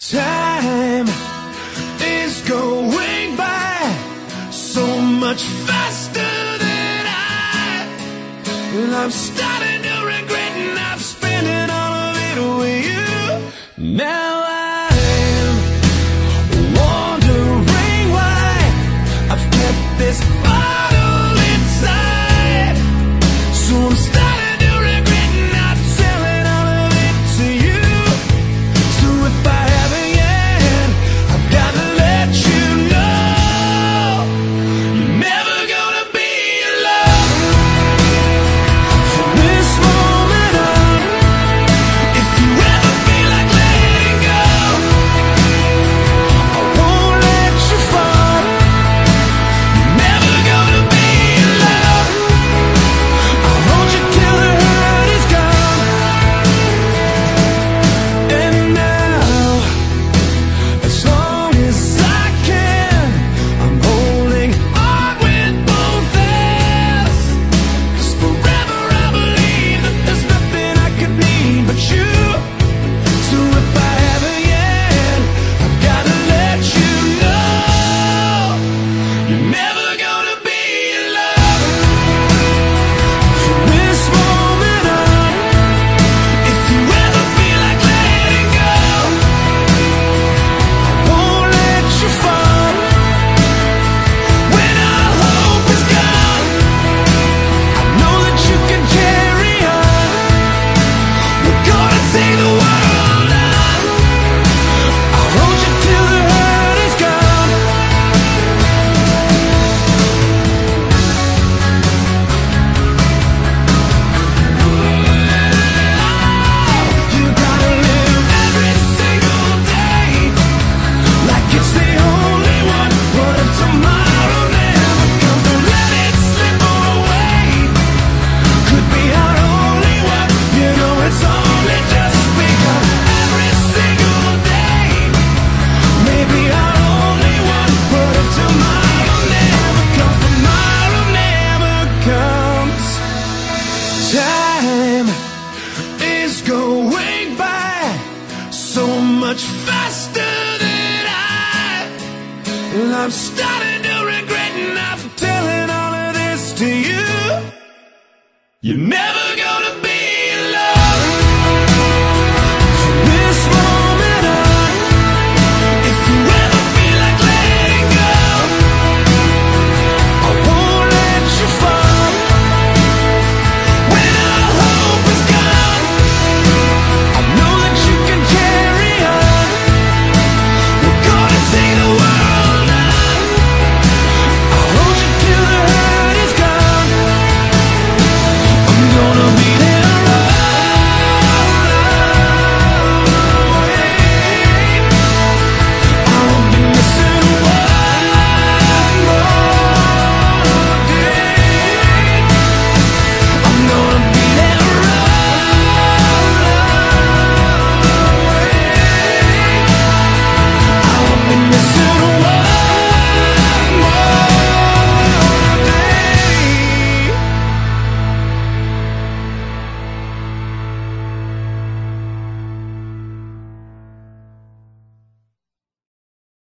Time is going by so much faster than I. And I'm starting to regret not spending all of it with you. Now so much faster than I. And I'm starting to regret not telling all of this to you. You never.